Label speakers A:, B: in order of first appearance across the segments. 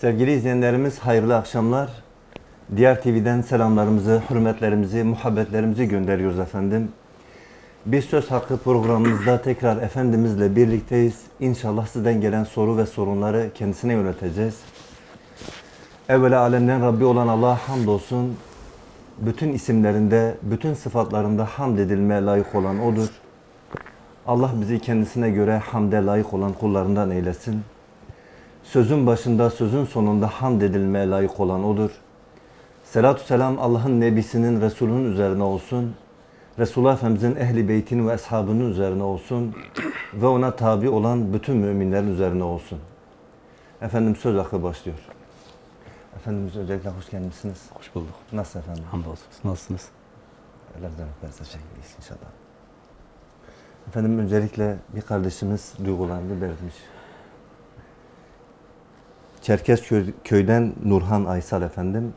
A: Sevgili izleyenlerimiz hayırlı akşamlar. Diğer TV'den selamlarımızı, hürmetlerimizi, muhabbetlerimizi gönderiyoruz efendim. Bir Söz Hakkı programımızda tekrar Efendimizle birlikteyiz. İnşallah sizden gelen soru ve sorunları kendisine yöneteceğiz. Evvela alemden Rabbi olan Allah'a hamdolsun. Bütün isimlerinde, bütün sıfatlarında hamd edilmeye layık olan O'dur. Allah bizi kendisine göre hamde layık olan kullarından eylesin. Sözün başında, sözün sonunda hamd edilmeye layık olan O'dur. Selatü selam Allah'ın Nebisinin, Resulünün üzerine olsun. Resulullah Efendimizin ehli beytinin ve ashabının üzerine olsun. Ve ona tabi olan bütün müminlerin üzerine olsun. Efendim söz hakkı başlıyor. Efendimiz öncelikle hoş gelmişsiniz.
B: Hoş bulduk.
A: Nasıl efendim?
B: Hamdolsun. Nasılsınız?
A: Ellerinden öperiz. Teşekkür inşallah. Efendim öncelikle bir kardeşimiz duygularını belirtmiş. Çerkezköy köyden Nurhan Aysal efendim.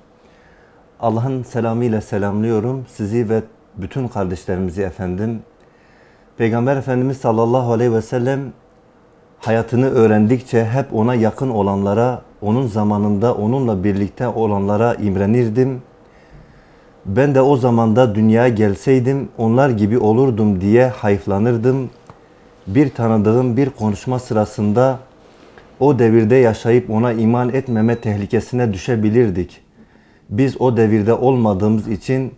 A: Allah'ın selamıyla selamlıyorum sizi ve bütün kardeşlerimizi efendim. Peygamber Efendimiz sallallahu aleyhi ve sellem hayatını öğrendikçe hep ona yakın olanlara, onun zamanında onunla birlikte olanlara imrenirdim. Ben de o zamanda dünyaya gelseydim onlar gibi olurdum diye hayıflanırdım. Bir tanıdığım bir konuşma sırasında o devirde yaşayıp ona iman etmeme tehlikesine düşebilirdik. Biz o devirde olmadığımız için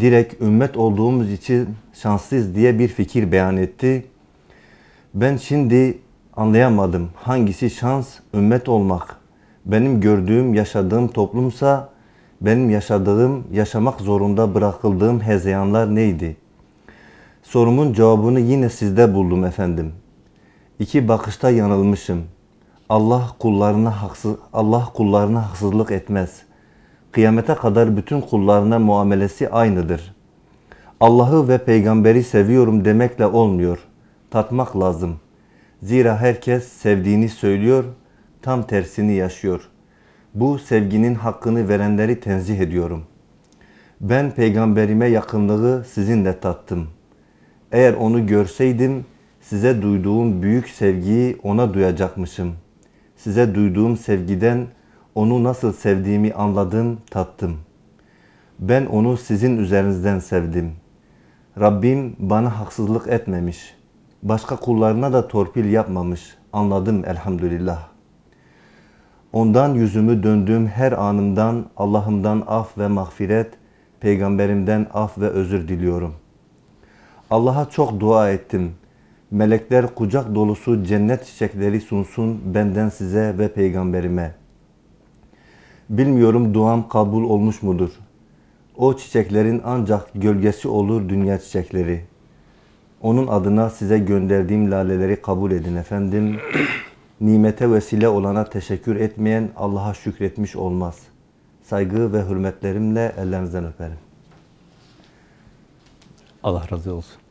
A: direkt ümmet olduğumuz için şanslıyız diye bir fikir beyan etti. Ben şimdi anlayamadım. Hangisi şans, ümmet olmak? Benim gördüğüm, yaşadığım toplumsa benim yaşadığım, yaşamak zorunda bırakıldığım hezeyanlar neydi? Sorumun cevabını yine sizde buldum efendim. İki bakışta yanılmışım. Allah kullarına haksız Allah kullarına haksızlık etmez. Kıyamete kadar bütün kullarına muamelesi aynıdır. Allah'ı ve peygamberi seviyorum demekle olmuyor. Tatmak lazım. Zira herkes sevdiğini söylüyor, tam tersini yaşıyor. Bu sevginin hakkını verenleri tenzih ediyorum. Ben peygamberime yakınlığı sizinle tattım. Eğer onu görseydim size duyduğum büyük sevgiyi ona duyacakmışım. Size duyduğum sevgiden onu nasıl sevdiğimi anladım, tattım. Ben onu sizin üzerinizden sevdim. Rabbim bana haksızlık etmemiş. Başka kullarına da torpil yapmamış. Anladım elhamdülillah. Ondan yüzümü döndüğüm her anımdan Allah'ımdan af ve mağfiret, peygamberimden af ve özür diliyorum. Allah'a çok dua ettim. Melekler kucak dolusu cennet çiçekleri sunsun benden size ve peygamberime. Bilmiyorum duam kabul olmuş mudur? O çiçeklerin ancak gölgesi olur dünya çiçekleri. Onun adına size gönderdiğim laleleri kabul edin efendim. Nimete vesile olana teşekkür etmeyen Allah'a şükretmiş olmaz. Saygı ve hürmetlerimle ellerinizden öperim.
B: Allah razı olsun.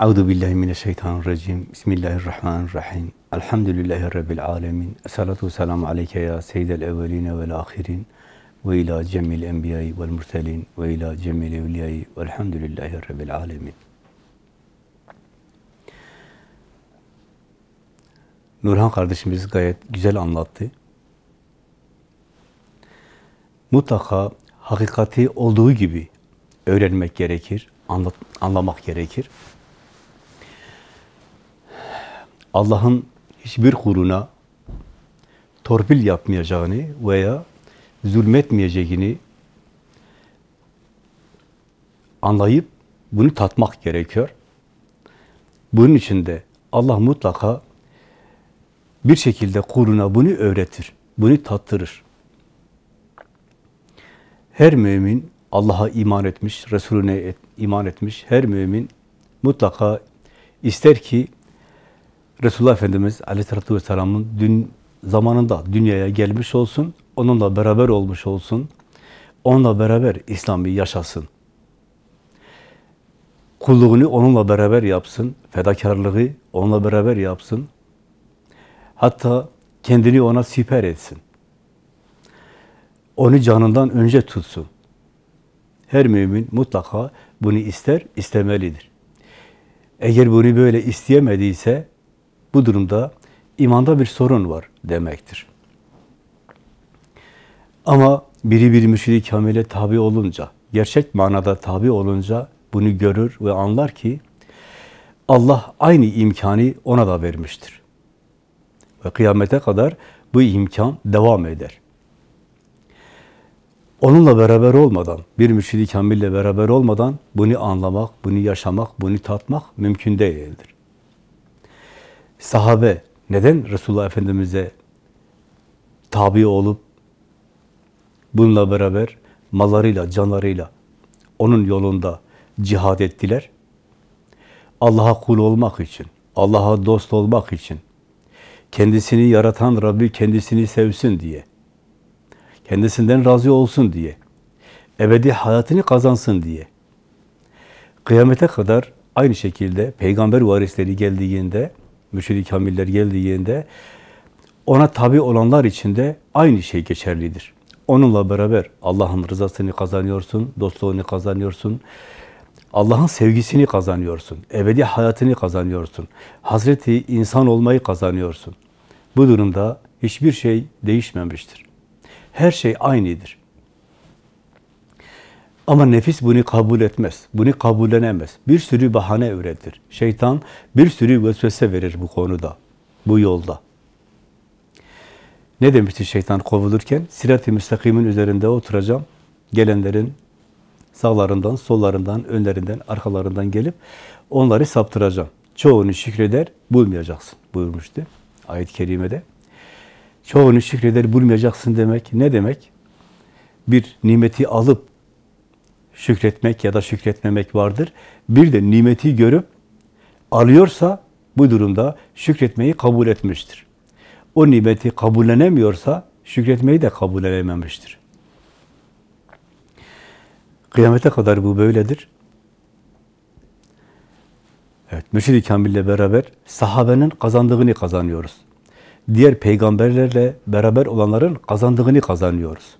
B: Euzu billahi mineşşeytanirracim. Bismillahirrahmanirrahim. Elhamdülillahi rabbil alamin. Essalatu vesselamu aleyke ya seyyidel evvelin ve'l ahirin ve ila cemil enbiya'i ve'l murselin ve ila cemil evliya'i ve'lhamdülillahi rabbil alamin. Nurhan kardeşimiz gayet güzel anlattı. Mutlaka hakikati olduğu gibi öğrenmek gerekir, anlat, anlamak gerekir. Allah'ın hiçbir kuluna torpil yapmayacağını veya zulmetmeyeceğini anlayıp bunu tatmak gerekiyor. Bunun için de Allah mutlaka bir şekilde kuluna bunu öğretir, bunu tattırır. Her mümin Allah'a iman etmiş, Resulüne et, iman etmiş her mümin mutlaka ister ki Resulullah Efendimiz Aleyhisselatü Vesselam'ın dün zamanında dünyaya gelmiş olsun, onunla beraber olmuş olsun, onunla beraber İslam'ı yaşasın. Kulluğunu onunla beraber yapsın, fedakarlığı onunla beraber yapsın. Hatta kendini ona siper etsin. Onu canından önce tutsun. Her mümin mutlaka bunu ister, istemelidir. Eğer bunu böyle isteyemediyse bu durumda imanda bir sorun var demektir. Ama biri bir mürşidi kamile tabi olunca, gerçek manada tabi olunca bunu görür ve anlar ki Allah aynı imkanı ona da vermiştir. Ve kıyamete kadar bu imkan devam eder. Onunla beraber olmadan, bir mürşidi kamille beraber olmadan bunu anlamak, bunu yaşamak, bunu tatmak mümkün değildir. Sahabe neden Resulullah Efendimiz'e tabi olup bununla beraber mallarıyla, canlarıyla onun yolunda cihad ettiler? Allah'a kul olmak için, Allah'a dost olmak için, kendisini yaratan Rabbi kendisini sevsin diye, kendisinden razı olsun diye, ebedi hayatını kazansın diye. Kıyamete kadar aynı şekilde peygamber varisleri geldiğinde, mürşid-i kamiller geldiğinde ona tabi olanlar için de aynı şey geçerlidir. Onunla beraber Allah'ın rızasını kazanıyorsun, dostluğunu kazanıyorsun, Allah'ın sevgisini kazanıyorsun, ebedi hayatını kazanıyorsun, Hazreti insan olmayı kazanıyorsun. Bu durumda hiçbir şey değişmemiştir. Her şey aynıdır. Ama nefis bunu kabul etmez, bunu kabullenemez. Bir sürü bahane üretir. Şeytan bir sürü vesvese verir bu konuda, bu yolda. Ne demişti şeytan kovulurken? Sirat-i müstakimin üzerinde oturacağım. Gelenlerin sağlarından, sollarından, önlerinden, arkalarından gelip onları saptıracağım. Çoğunu şükreder, bulmayacaksın buyurmuştu ayet-i kerimede. Çoğunu şükreder, bulmayacaksın demek ne demek? Bir nimeti alıp şükretmek ya da şükretmemek vardır. Bir de nimeti görüp alıyorsa bu durumda şükretmeyi kabul etmiştir. O nimeti kabullenemiyorsa şükretmeyi de kabullenememiştir. Kıyamete kadar bu böyledir. Evet, Mürşid-i Kamil'le beraber sahabenin kazandığını kazanıyoruz. Diğer peygamberlerle beraber olanların kazandığını kazanıyoruz.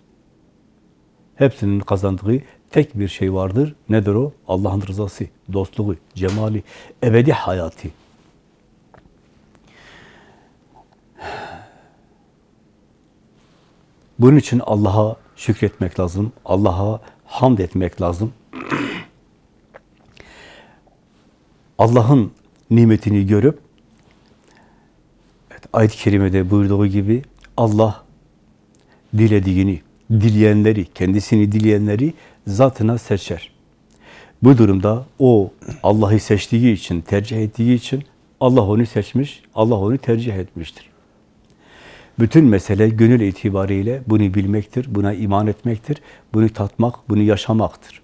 B: Hepsinin kazandığı tek bir şey vardır. Nedir o? Allah'ın rızası, dostluğu, cemali, ebedi hayatı. Bunun için Allah'a şükretmek lazım. Allah'a hamd etmek lazım. Allah'ın nimetini görüp evet, ayet-i kerimede buyurduğu gibi Allah dilediğini, dileyenleri, kendisini dileyenleri zatına seçer. Bu durumda o Allah'ı seçtiği için, tercih ettiği için Allah onu seçmiş, Allah onu tercih etmiştir. Bütün mesele gönül itibariyle bunu bilmektir, buna iman etmektir, bunu tatmak, bunu yaşamaktır.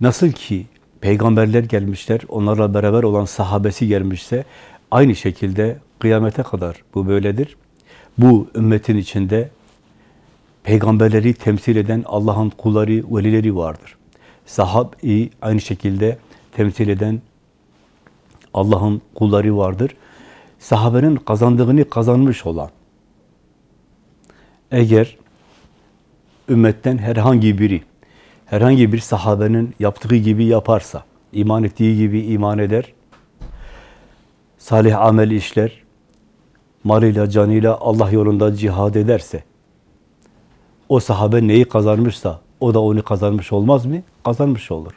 B: Nasıl ki peygamberler gelmişler, onlarla beraber olan sahabesi gelmişse, aynı şekilde kıyamete kadar bu böyledir. Bu ümmetin içinde peygamberleri temsil eden Allah'ın kulları, velileri vardır. Sahabi aynı şekilde temsil eden Allah'ın kulları vardır sahabenin kazandığını kazanmış olan, eğer ümmetten herhangi biri, herhangi bir sahabenin yaptığı gibi yaparsa, iman ettiği gibi iman eder, salih amel işler, malıyla, canıyla Allah yolunda cihad ederse, o sahabe neyi kazanmışsa, o da onu kazanmış olmaz mı? Kazanmış olur.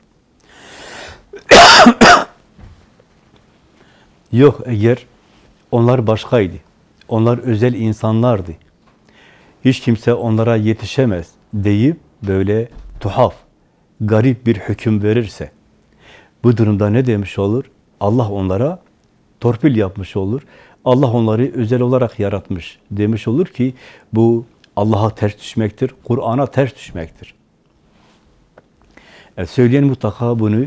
B: Yok eğer onlar başkaydı. Onlar özel insanlardı. Hiç kimse onlara yetişemez deyip böyle tuhaf, garip bir hüküm verirse, bu durumda ne demiş olur? Allah onlara torpil yapmış olur. Allah onları özel olarak yaratmış demiş olur ki bu Allah'a ters düşmektir, Kur'an'a ters düşmektir. Yani söyleyen mutlaka bunu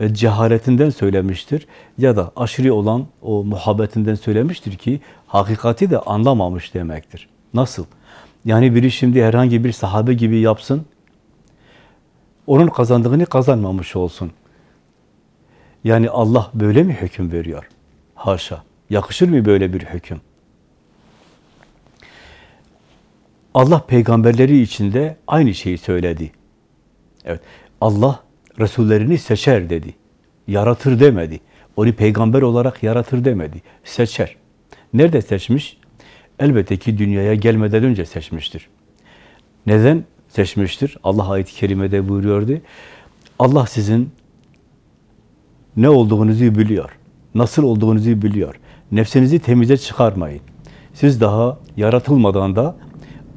B: e, cehaletinden söylemiştir ya da aşırı olan o muhabbetinden söylemiştir ki hakikati de anlamamış demektir. Nasıl? Yani biri şimdi herhangi bir sahabe gibi yapsın, onun kazandığını kazanmamış olsun. Yani Allah böyle mi hüküm veriyor? Haşa. Yakışır mı böyle bir hüküm? Allah peygamberleri içinde aynı şeyi söyledi. Evet. Allah Resullerini seçer dedi. Yaratır demedi. Onu peygamber olarak yaratır demedi. Seçer. Nerede seçmiş? Elbette ki dünyaya gelmeden önce seçmiştir. Neden seçmiştir? Allah ayet-i kerimede buyuruyordu. Allah sizin ne olduğunuzu biliyor. Nasıl olduğunuzu biliyor. Nefsinizi temize çıkarmayın. Siz daha yaratılmadan da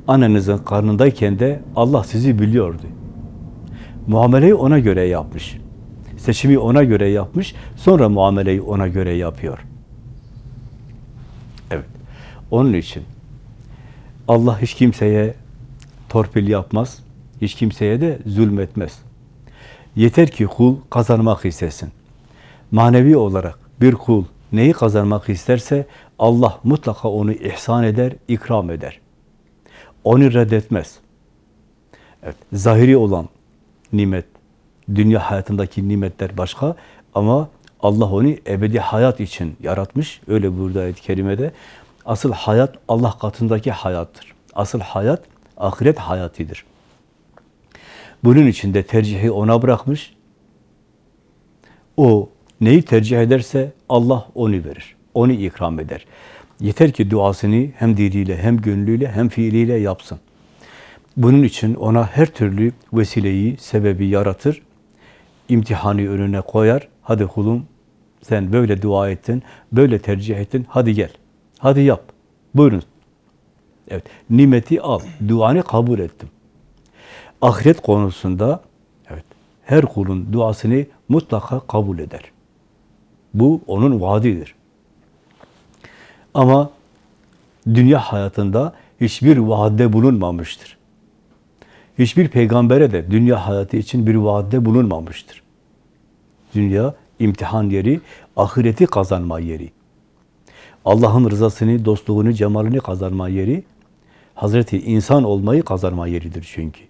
B: annenizin karnındayken de Allah sizi biliyordu. Muameleyi ona göre yapmış. Seçimi ona göre yapmış, sonra muameleyi ona göre yapıyor. Evet. Onun için Allah hiç kimseye torpil yapmaz, hiç kimseye de zulmetmez. Yeter ki kul kazanmak istesin. Manevi olarak bir kul neyi kazanmak isterse Allah mutlaka onu ihsan eder, ikram eder. Onu reddetmez. Evet, zahiri olan nimet, dünya hayatındaki nimetler başka ama Allah onu ebedi hayat için yaratmış. Öyle burada ayet-i kerimede. Asıl hayat Allah katındaki hayattır. Asıl hayat ahiret hayatıdır. Bunun için de tercihi ona bırakmış. O neyi tercih ederse Allah onu verir. Onu ikram eder. Yeter ki duasını hem diliyle, hem gönlüyle, hem fiiliyle yapsın. Bunun için ona her türlü vesileyi, sebebi yaratır. imtihanı önüne koyar. Hadi kulum sen böyle dua ettin, böyle tercih ettin. Hadi gel. Hadi yap. Buyurun. Evet. Nimeti al. Duanı kabul ettim. Ahiret konusunda evet her kulun duasını mutlaka kabul eder. Bu onun vaadidir. Ama dünya hayatında hiçbir vaadde bulunmamıştır. Hiçbir peygambere de dünya hayatı için bir vaadde bulunmamıştır. Dünya imtihan yeri, ahireti kazanma yeri. Allah'ın rızasını, dostluğunu, cemalini kazanma yeri, Hazreti insan olmayı kazanma yeridir çünkü.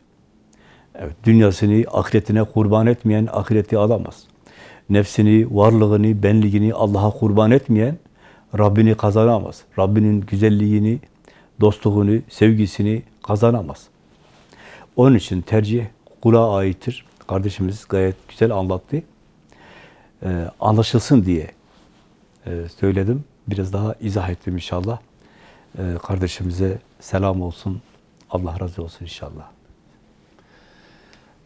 B: Evet, dünyasını ahiretine kurban etmeyen ahireti alamaz. Nefsini, varlığını, benliğini Allah'a kurban etmeyen Rabbini kazanamaz. Rabbinin güzelliğini, dostluğunu, sevgisini kazanamaz. Onun için tercih kula aittir. Kardeşimiz gayet güzel anlattı. Ee, anlaşılsın diye e, söyledim. Biraz daha izah ettim inşallah. Ee, kardeşimize selam olsun. Allah razı olsun inşallah.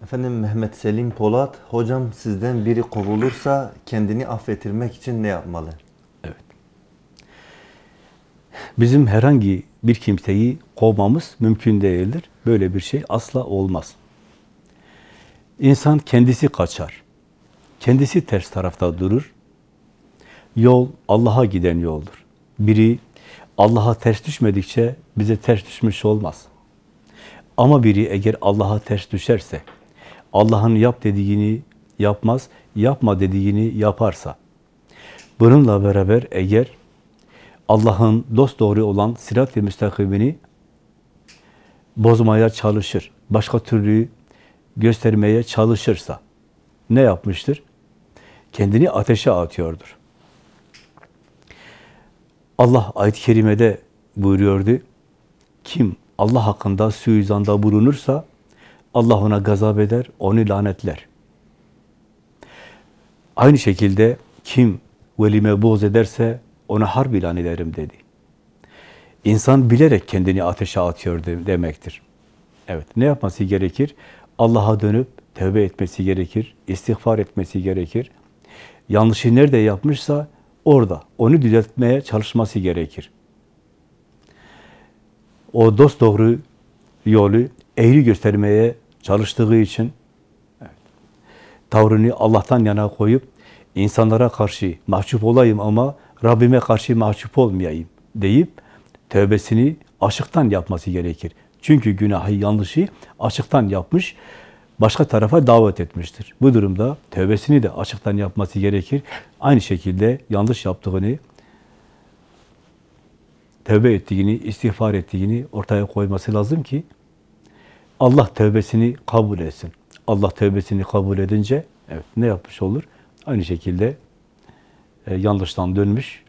A: Efendim Mehmet Selim Polat, hocam sizden biri kovulursa kendini affettirmek için ne yapmalı?
B: Bizim herhangi bir kimseyi kovmamız mümkün değildir. Böyle bir şey asla olmaz. İnsan kendisi kaçar. Kendisi ters tarafta durur. Yol Allah'a giden yoldur. Biri Allah'a ters düşmedikçe bize ters düşmüş olmaz. Ama biri eğer Allah'a ters düşerse, Allah'ın yap dediğini yapmaz, yapma dediğini yaparsa, bununla beraber eğer Allah'ın dost doğru olan sirat-i müstakimini bozmaya çalışır, başka türlü göstermeye çalışırsa ne yapmıştır? Kendini ateşe atıyordur. Allah ayet-i kerimede buyuruyordu. Kim Allah hakkında suizanda bulunursa Allah ona gazap eder, onu lanetler. Aynı şekilde kim velime boz ederse ona harp ilan ederim dedi. İnsan bilerek kendini ateşe atıyor demektir. Evet, ne yapması gerekir? Allah'a dönüp tövbe etmesi gerekir, istiğfar etmesi gerekir. Yanlışı nerede yapmışsa orada onu düzeltmeye çalışması gerekir. O dost doğru yolu eğri göstermeye çalıştığı için evet, tavrını Allah'tan yana koyup insanlara karşı mahcup olayım ama Rabbime karşı mahcup olmayayım deyip tövbesini aşıktan yapması gerekir. Çünkü günahı, yanlışı açıktan yapmış, başka tarafa davet etmiştir. Bu durumda tövbesini de açıktan yapması gerekir. Aynı şekilde yanlış yaptığını, tövbe ettiğini, istiğfar ettiğini ortaya koyması lazım ki Allah tövbesini kabul etsin. Allah tövbesini kabul edince evet ne yapmış olur? Aynı şekilde e, yanlıştan dönmüş.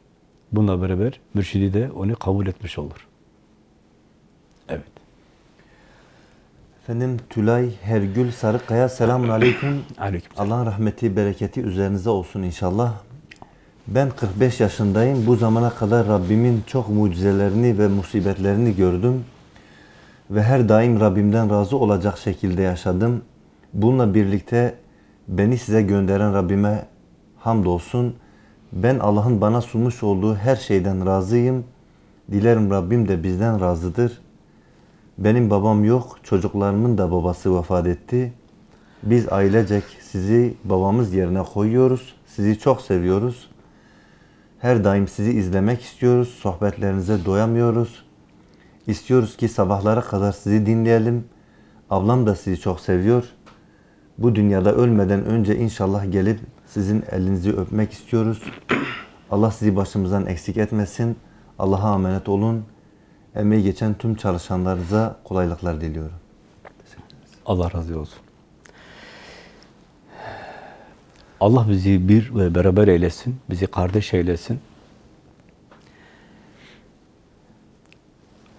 B: Bununla beraber mürşidi de onu kabul etmiş olur. Evet.
A: Efendim Tülay Hergül Sarıkaya selamun aleyküm.
B: Aleyküm.
A: Allah'ın rahmeti, bereketi üzerinize olsun inşallah. Ben 45 yaşındayım. Bu zamana kadar Rabbimin çok mucizelerini ve musibetlerini gördüm. ve her daim Rabbimden razı olacak şekilde yaşadım. Bununla birlikte beni size gönderen Rabbime hamdolsun. Ben Allah'ın bana sunmuş olduğu her şeyden razıyım. Dilerim Rabbim de bizden razıdır. Benim babam yok, çocuklarımın da babası vefat etti. Biz ailecek sizi babamız yerine koyuyoruz. Sizi çok seviyoruz. Her daim sizi izlemek istiyoruz. Sohbetlerinize doyamıyoruz. İstiyoruz ki sabahlara kadar sizi dinleyelim. Ablam da sizi çok seviyor. Bu dünyada ölmeden önce inşallah gelip sizin elinizi öpmek istiyoruz. Allah sizi başımızdan eksik etmesin. Allah'a emanet olun. Emeği geçen tüm çalışanlarınıza kolaylıklar diliyorum.
B: Allah razı olsun. Allah bizi bir ve beraber eylesin, bizi kardeş eylesin.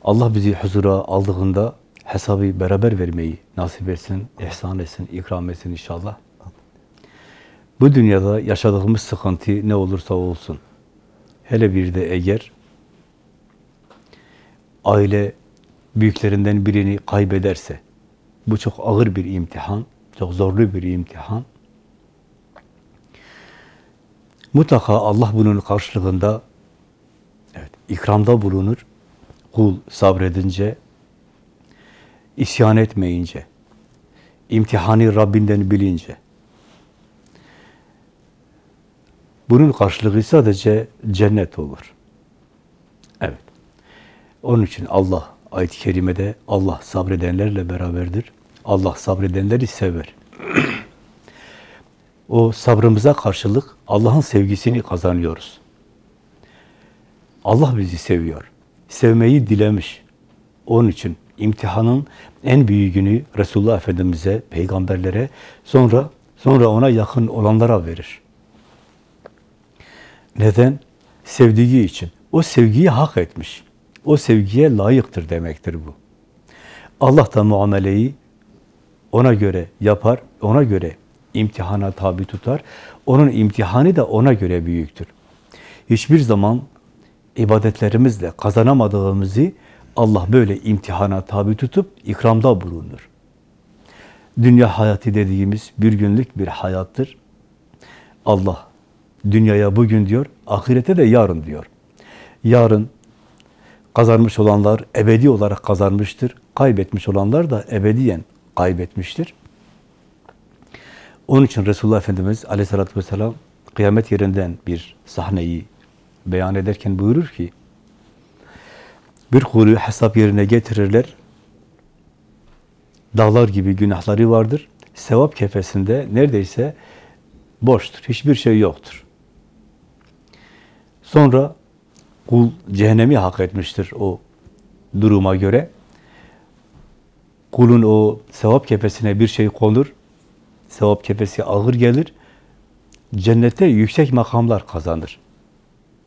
B: Allah bizi huzura aldığında hesabı beraber vermeyi nasip etsin, ihsan etsin, ikram etsin inşallah. Bu dünyada yaşadığımız sıkıntı ne olursa olsun, hele bir de eğer aile büyüklerinden birini kaybederse, bu çok ağır bir imtihan, çok zorlu bir imtihan. Mutlaka Allah bunun karşılığında evet, ikramda bulunur. Kul sabredince, isyan etmeyince, imtihanı Rabbinden bilince. Bunun karşılığı sadece cennet olur. Evet. Onun için Allah ayet-i kerimede Allah sabredenlerle beraberdir. Allah sabredenleri sever. o sabrımıza karşılık Allah'ın sevgisini kazanıyoruz. Allah bizi seviyor. Sevmeyi dilemiş. Onun için imtihanın en büyüğünü Resulullah Efendimiz'e, peygamberlere, sonra sonra ona yakın olanlara verir. Neden? Sevdiği için. O sevgiyi hak etmiş. O sevgiye layıktır demektir bu. Allah da muameleyi ona göre yapar, ona göre imtihana tabi tutar. Onun imtihanı da ona göre büyüktür. Hiçbir zaman ibadetlerimizle kazanamadığımızı Allah böyle imtihana tabi tutup ikramda bulunur. Dünya hayatı dediğimiz bir günlük bir hayattır. Allah dünyaya bugün diyor, ahirete de yarın diyor. Yarın kazanmış olanlar ebedi olarak kazanmıştır. Kaybetmiş olanlar da ebediyen kaybetmiştir. Onun için Resulullah Efendimiz aleyhissalatü vesselam kıyamet yerinden bir sahneyi beyan ederken buyurur ki bir kulu hesap yerine getirirler. Dağlar gibi günahları vardır. Sevap kefesinde neredeyse boştur. Hiçbir şey yoktur. Sonra kul cehennemi hak etmiştir o duruma göre. Kulun o sevap kefesine bir şey konur. Sevap kefesi ağır gelir. Cennette yüksek makamlar kazanır.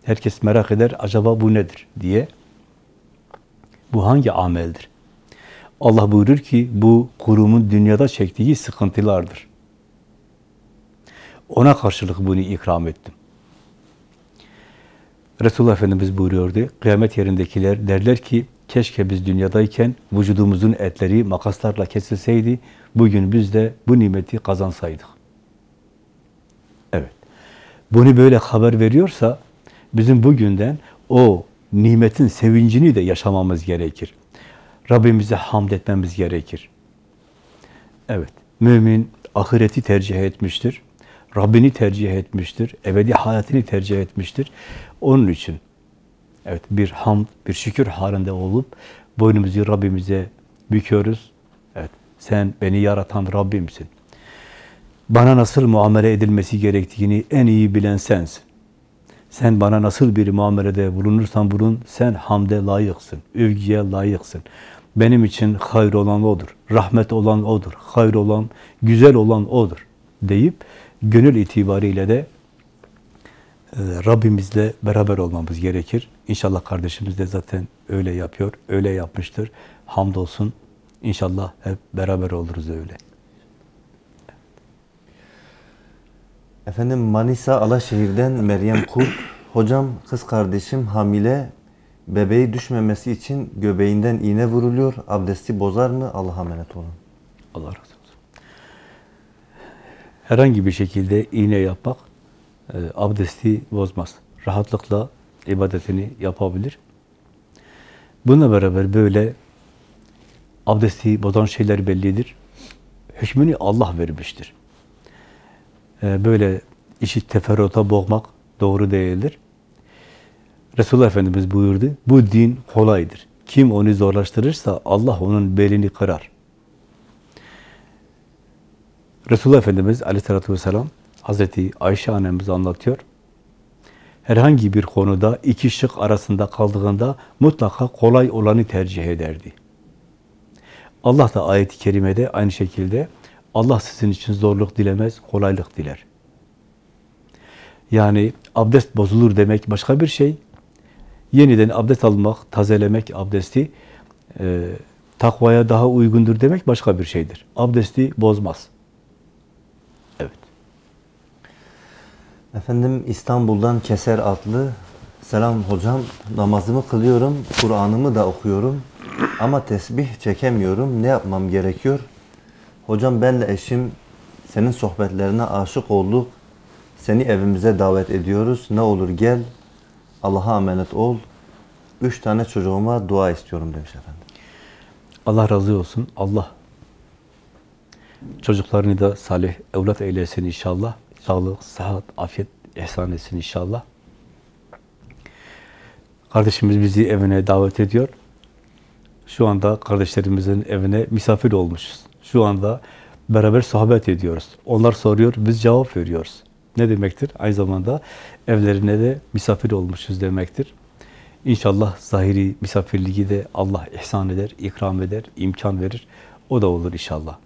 B: Herkes merak eder, acaba bu nedir diye. Bu hangi ameldir? Allah buyurur ki, bu kurumun dünyada çektiği sıkıntılardır. Ona karşılık bunu ikram ettim. Resulullah Efendimiz buyuruyordu, kıyamet yerindekiler derler ki, keşke biz dünyadayken vücudumuzun etleri makaslarla kesilseydi, bugün biz de bu nimeti kazansaydık. Evet. Bunu böyle haber veriyorsa, bizim bugünden o nimetin sevincini de yaşamamız gerekir. Rabbimize hamd etmemiz gerekir. Evet, mümin ahireti tercih etmiştir. Rabbini tercih etmiştir. Ebedi hayatını tercih etmiştir. Onun için evet bir hamd, bir şükür halinde olup boynumuzu Rabbimize büküyoruz. Evet, sen beni yaratan Rabbimsin. Bana nasıl muamele edilmesi gerektiğini en iyi bilen sensin. Sen bana nasıl bir muamelede bulunursan bulun, sen hamde layıksın, övgüye layıksın. Benim için hayır olan O'dur, rahmet olan O'dur, hayır olan, güzel olan O'dur deyip gönül itibariyle de e, Rabbimizle beraber olmamız gerekir. İnşallah kardeşimiz de zaten öyle yapıyor, öyle yapmıştır. Hamdolsun. İnşallah hep beraber oluruz öyle.
A: Efendim Manisa Alaşehir'den Meryem Kurt. Hocam kız kardeşim hamile bebeği düşmemesi için göbeğinden iğne vuruluyor. Abdesti bozar mı? Allah'a emanet olun.
B: Allah razı olsun. Herhangi bir şekilde iğne yapmak e, abdesti bozmaz. Rahatlıkla ibadetini yapabilir. Bununla beraber böyle abdesti bozan şeyler bellidir. Hükmünü Allah vermiştir. E, böyle işi teferruata boğmak doğru değildir. Resulullah Efendimiz buyurdu, bu din kolaydır. Kim onu zorlaştırırsa Allah onun belini kırar. Resulullah Efendimiz aleyhissalatü vesselam Hazreti Ayşe annemiz anlatıyor. Herhangi bir konuda iki şık arasında kaldığında mutlaka kolay olanı tercih ederdi. Allah da ayet-i kerimede aynı şekilde Allah sizin için zorluk dilemez, kolaylık diler. Yani abdest bozulur demek başka bir şey. Yeniden abdest almak, tazelemek abdesti e, takvaya daha uygundur demek başka bir şeydir. Abdesti bozmaz. Evet.
A: Efendim İstanbul'dan Keser adlı Selam hocam namazımı kılıyorum, Kur'an'ımı da okuyorum ama tesbih çekemiyorum. Ne yapmam gerekiyor? Hocam benle eşim senin sohbetlerine aşık olduk. Seni evimize davet ediyoruz. Ne olur gel. Allah'a emanet ol. Üç tane çocuğuma dua istiyorum demiş efendim.
B: Allah razı olsun. Allah çocuklarını da salih evlat eylesin inşallah. Sağlık, sıhhat, afiyet ihsan etsin inşallah. Kardeşimiz bizi evine davet ediyor. Şu anda kardeşlerimizin evine misafir olmuşuz. Şu anda beraber sohbet ediyoruz. Onlar soruyor, biz cevap veriyoruz. Ne demektir? Aynı zamanda evlerine de misafir olmuşuz demektir. İnşallah zahiri misafirliği de Allah ihsan eder, ikram eder, imkan verir. O da olur inşallah.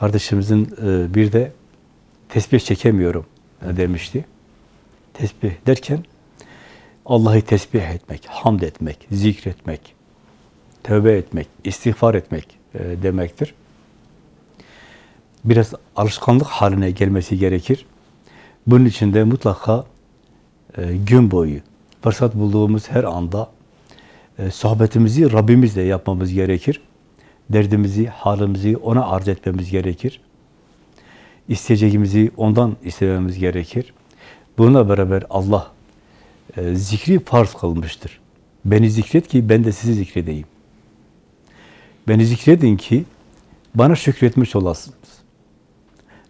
B: Kardeşimizin e, bir de tesbih çekemiyorum demişti. Tesbih derken Allah'ı tesbih etmek, hamd etmek, zikretmek, tövbe etmek, istiğfar etmek e, demektir. Biraz alışkanlık haline gelmesi gerekir. Bunun için de mutlaka e, gün boyu, fırsat bulduğumuz her anda e, sohbetimizi Rabbimizle yapmamız gerekir. Derdimizi, halimizi ona arz etmemiz gerekir. İsteyeceğimizi ondan istememiz gerekir. Bununla beraber Allah e, zikri farz kılmıştır. Beni zikret ki ben de sizi zikredeyim. Beni zikredin ki bana şükretmiş olasınız.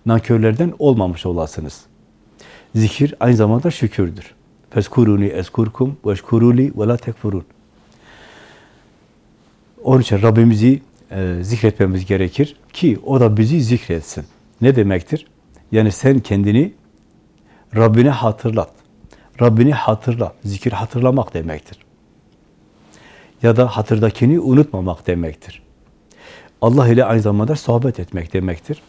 B: Nankörlerden olmamış olasınız. Zikir aynı zamanda şükürdür. Fezkuruni ezkurkum veşkuruli ve la tekfurun. Onun için Rabbimizi e, zikretmemiz gerekir ki o da bizi zikretsin. Ne demektir? Yani sen kendini Rabbine hatırlat. Rabbini hatırla. Zikir hatırlamak demektir. Ya da hatırdakini unutmamak demektir. Allah ile aynı zamanda sohbet etmek demektir.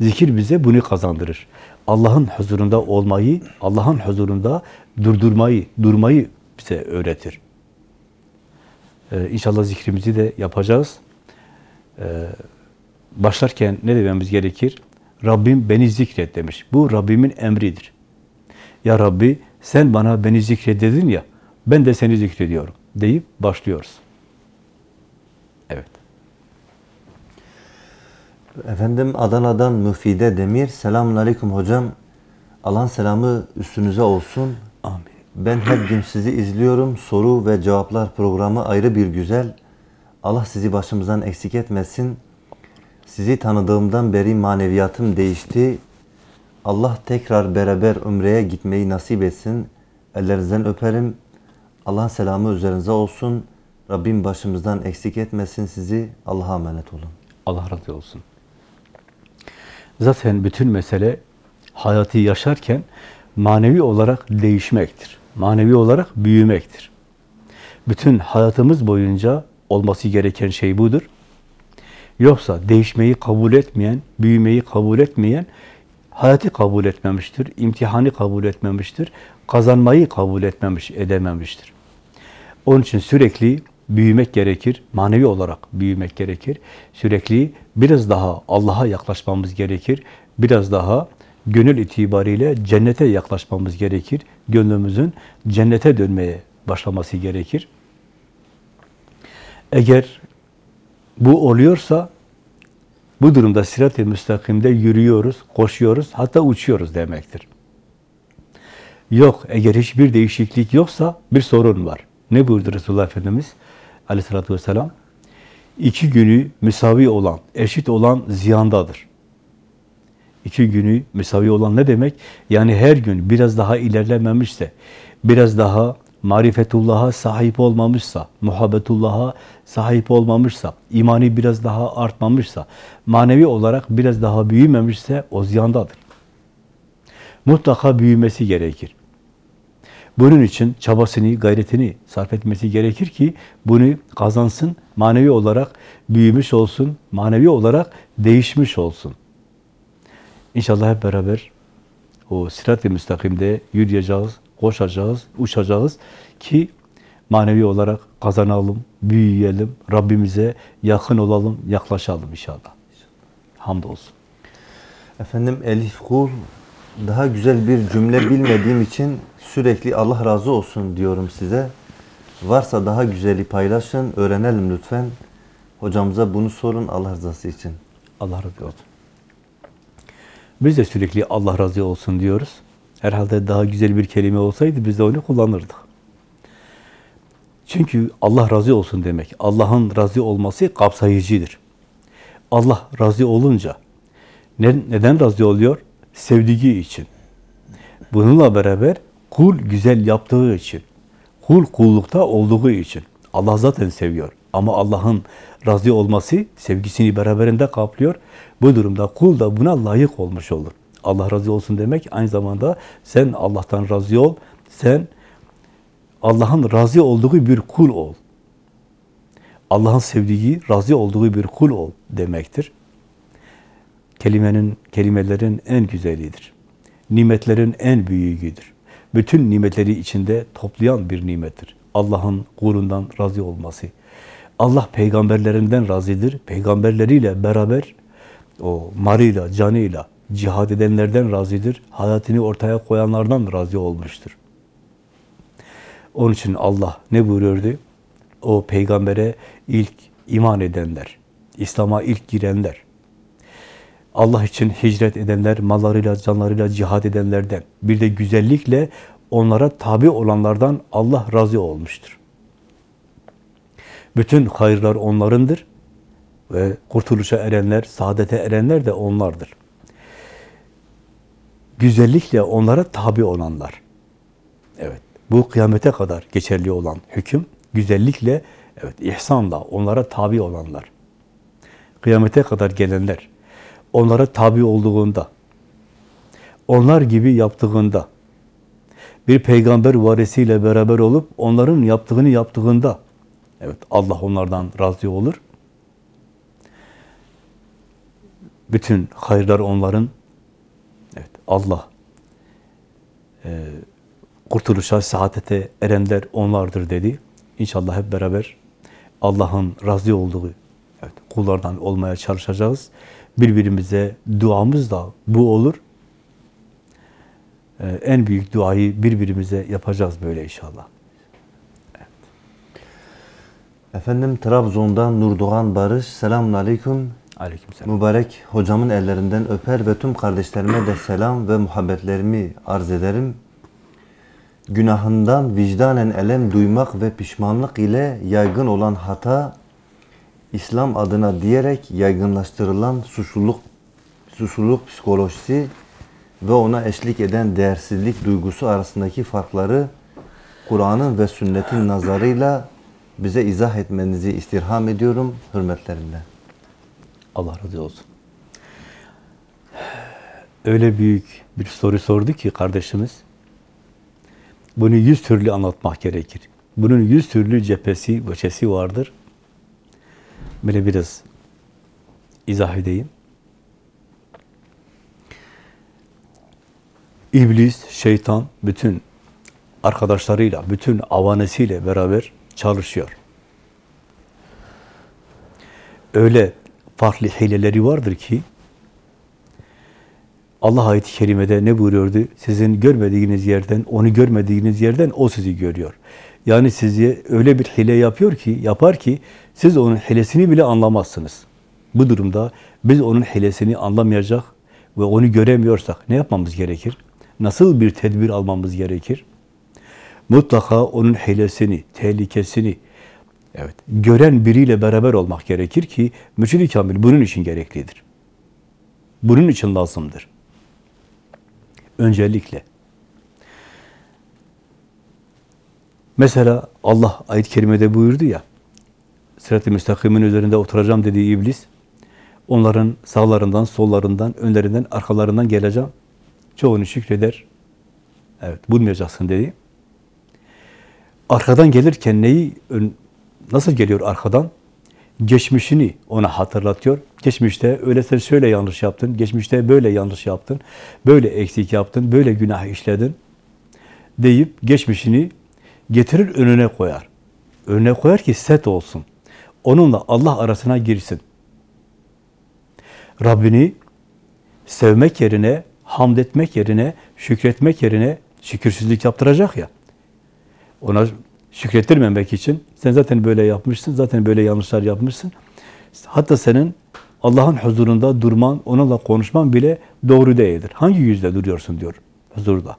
B: Zikir bize bunu kazandırır. Allah'ın huzurunda olmayı, Allah'ın huzurunda durdurmayı, durmayı bize öğretir. Ee, inşallah zikrimizi de yapacağız. Ee, başlarken ne dememiz gerekir? Rabbim beni zikret demiş. Bu Rabbimin emridir. Ya Rabbi sen bana beni zikret dedin ya, ben de seni zikrediyorum deyip başlıyoruz. Evet.
A: Efendim Adana'dan Müfide Demir. Selamun Aleyküm hocam. Allah'ın selamı üstünüze olsun.
B: Amin.
A: Ben her gün sizi izliyorum. Soru ve cevaplar programı ayrı bir güzel. Allah sizi başımızdan eksik etmesin. Sizi tanıdığımdan beri maneviyatım değişti. Allah tekrar beraber Umre'ye gitmeyi nasip etsin. Ellerinizden öperim. Allah'ın selamı üzerinize olsun. Rabbim başımızdan eksik etmesin sizi. Allah'a emanet olun.
B: Allah razı olsun. Zaten bütün mesele hayatı yaşarken manevi olarak değişmektir. Manevi olarak büyümektir. Bütün hayatımız boyunca olması gereken şey budur. Yoksa değişmeyi kabul etmeyen, büyümeyi kabul etmeyen hayatı kabul etmemiştir, imtihanı kabul etmemiştir, kazanmayı kabul etmemiş, edememiştir. Onun için sürekli büyümek gerekir, manevi olarak büyümek gerekir. Sürekli biraz daha Allah'a yaklaşmamız gerekir, biraz daha gönül itibariyle cennete yaklaşmamız gerekir. Gönlümüzün cennete dönmeye başlaması gerekir. Eğer bu oluyorsa bu durumda sirat-i müstakimde yürüyoruz, koşuyoruz, hatta uçuyoruz demektir. Yok, eğer hiçbir değişiklik yoksa bir sorun var. Ne buyurdu Resulullah Efendimiz aleyhissalatü vesselam? İki günü müsavi olan, eşit olan ziyandadır. İki günü müsavi olan ne demek? Yani her gün biraz daha ilerlememişse, biraz daha marifetullah'a sahip olmamışsa, muhabbetullah'a sahip olmamışsa, imani biraz daha artmamışsa, manevi olarak biraz daha büyümemişse o ziyandadır. Mutlaka büyümesi gerekir. Bunun için çabasını, gayretini sarf etmesi gerekir ki bunu kazansın, manevi olarak büyümüş olsun, manevi olarak değişmiş olsun. İnşallah hep beraber o sirat-i müstakimde yürüyeceğiz, koşacağız, uçacağız ki manevi olarak kazanalım, büyüyelim, Rabbimize yakın olalım, yaklaşalım inşallah. Hamdolsun.
A: Efendim Elif Kul daha güzel bir cümle bilmediğim için sürekli Allah razı olsun diyorum size. Varsa daha güzeli paylaşın, öğrenelim lütfen. Hocamıza bunu sorun Allah rızası için.
B: Allah razı olsun. Biz de sürekli Allah razı olsun diyoruz. Herhalde daha güzel bir kelime olsaydı biz de onu kullanırdık. Çünkü Allah razı olsun demek, Allah'ın razı olması kapsayıcıdır. Allah razı olunca, ne, neden razı oluyor? Sevdiği için. Bununla beraber kul güzel yaptığı için, kul kullukta olduğu için. Allah zaten seviyor. Ama Allah'ın razı olması sevgisini beraberinde kaplıyor. Bu durumda kul da buna layık olmuş olur. Allah razı olsun demek aynı zamanda sen Allah'tan razı ol. Sen Allah'ın razı olduğu bir kul ol. Allah'ın sevdiği, razı olduğu bir kul ol demektir. Kelimenin, kelimelerin en güzelidir. Nimetlerin en büyüğüdür. Bütün nimetleri içinde toplayan bir nimettir. Allah'ın kulundan razı olması. Allah peygamberlerinden razıdır. Peygamberleriyle beraber o marıyla, canıyla cihad edenlerden razıdır. Hayatını ortaya koyanlardan razı olmuştur. Onun için Allah ne buyuruyordu? O peygambere ilk iman edenler, İslam'a ilk girenler, Allah için hicret edenler, mallarıyla, canlarıyla cihad edenlerden, bir de güzellikle onlara tabi olanlardan Allah razı olmuştur. Bütün hayırlar onlarındır ve kurtuluşa erenler, saadete erenler de onlardır. Güzellikle onlara tabi olanlar. Evet, bu kıyamete kadar geçerli olan hüküm, güzellikle, evet, ihsanla onlara tabi olanlar. Kıyamete kadar gelenler, onlara tabi olduğunda, onlar gibi yaptığında, bir peygamber varisiyle beraber olup onların yaptığını yaptığında, evet Allah onlardan razı olur. Bütün hayırlar onların, evet Allah e, kurtuluşa, saadete erenler onlardır dedi. İnşallah hep beraber Allah'ın razı olduğu evet, kullardan olmaya çalışacağız. Birbirimize duamız da bu olur. Ee, en büyük duayı birbirimize yapacağız böyle inşallah.
A: Efendim Trabzon'dan Nurdoğan Barış. Selamun Aleyküm.
B: Aleykümselam.
A: Mübarek hocamın ellerinden öper ve tüm kardeşlerime de selam ve muhabbetlerimi arz ederim. Günahından vicdanen elem duymak ve pişmanlık ile yaygın olan hata, İslam adına diyerek yaygınlaştırılan suçluluk, suçluluk psikolojisi ve ona eşlik eden değersizlik duygusu arasındaki farkları Kur'an'ın ve sünnetin nazarıyla bize izah etmenizi istirham ediyorum hürmetlerimle.
B: Allah razı olsun. Öyle büyük bir soru sordu ki kardeşimiz, bunu yüz türlü anlatmak gerekir. Bunun yüz türlü cephesi, veçesi vardır. Böyle biraz izah edeyim. İblis, şeytan bütün arkadaşlarıyla, bütün avanesiyle beraber çalışıyor. Öyle farklı hileleri vardır ki Allah ayet-i kerimede ne buyuruyordu? Sizin görmediğiniz yerden, onu görmediğiniz yerden o sizi görüyor. Yani size öyle bir hile yapıyor ki, yapar ki siz onun hilesini bile anlamazsınız. Bu durumda biz onun hilesini anlamayacak ve onu göremiyorsak ne yapmamız gerekir? Nasıl bir tedbir almamız gerekir? Mutlaka onun hilesini, tehlikesini evet, gören biriyle beraber olmak gerekir ki mürşid-i kamil bunun için gereklidir. Bunun için lazımdır. Öncelikle. Mesela Allah ayet-i kerimede buyurdu ya, sırat-ı müstakimin üzerinde oturacağım dediği iblis, onların sağlarından, sollarından, önlerinden, arkalarından geleceğim. Çoğunu şükreder. Evet, bulmayacaksın dedi. Arkadan gelirken neyi, nasıl geliyor arkadan? Geçmişini ona hatırlatıyor. Geçmişte öyle sen şöyle yanlış yaptın, geçmişte böyle yanlış yaptın, böyle eksik yaptın, böyle günah işledin deyip geçmişini getirir önüne koyar. Önüne koyar ki set olsun. Onunla Allah arasına girsin. Rabbini sevmek yerine, hamd etmek yerine, şükretmek yerine şükürsüzlük yaptıracak ya. Ona şükrettirmemek için sen zaten böyle yapmışsın, zaten böyle yanlışlar yapmışsın. Hatta senin Allah'ın huzurunda durman, onunla konuşman bile doğru değildir. Hangi yüzle duruyorsun diyor huzurda.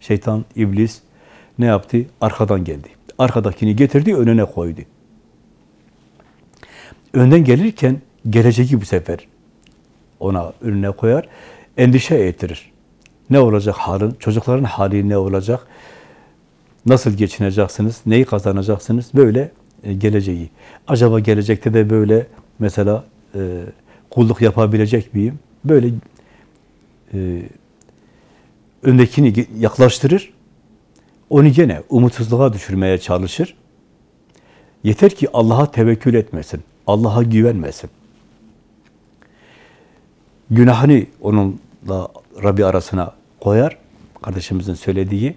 B: Şeytan, iblis ne yaptı? Arkadan geldi. Arkadakini getirdi, önüne koydu. Önden gelirken geleceği bu sefer ona önüne koyar, endişe ettirir. Ne olacak halin? Çocukların hali ne olacak? Nasıl geçineceksiniz? Neyi kazanacaksınız? Böyle e, geleceği. Acaba gelecekte de böyle mesela e, kulluk yapabilecek miyim? Böyle e, öndekini yaklaştırır. Onu gene umutsuzluğa düşürmeye çalışır. Yeter ki Allah'a tevekkül etmesin. Allah'a güvenmesin. Günahını onunla Rabbi arasına koyar. Kardeşimizin söylediği.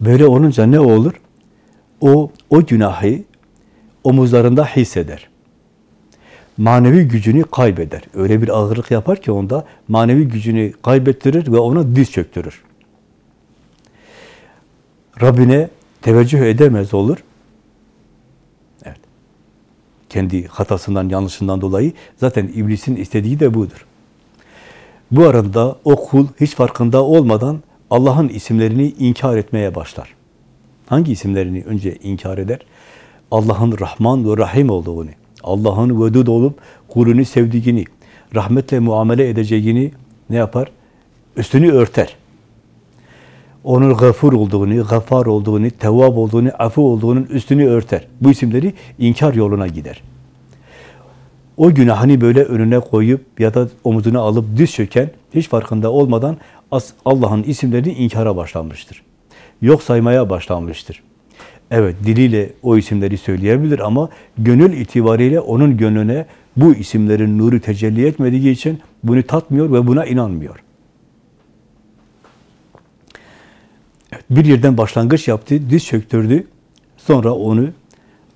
B: Böyle olunca ne olur? O, o günahı omuzlarında hisseder. Manevi gücünü kaybeder. Öyle bir ağırlık yapar ki onda manevi gücünü kaybettirir ve ona diz çöktürür. Rabbine teveccüh edemez olur. Evet. Kendi hatasından, yanlışından dolayı zaten iblisin istediği de budur. Bu arada o kul hiç farkında olmadan Allah'ın isimlerini inkar etmeye başlar. Hangi isimlerini önce inkar eder? Allah'ın Rahman ve Rahim olduğunu, Allah'ın vedud olup kulünü sevdiğini, rahmetle muamele edeceğini ne yapar? Üstünü örter. Onun gafur olduğunu, gafar olduğunu, tevvab olduğunu, afu olduğunun üstünü örter. Bu isimleri inkar yoluna gider. O günahını böyle önüne koyup ya da omuzuna alıp düz çöken, hiç farkında olmadan Allah'ın isimlerini inkara başlamıştır. Yok saymaya başlanmıştır. Evet, diliyle o isimleri söyleyebilir ama gönül itibariyle onun gönlüne bu isimlerin nuru tecelli etmediği için bunu tatmıyor ve buna inanmıyor. Evet, bir yerden başlangıç yaptı, diz çöktürdü. Sonra onu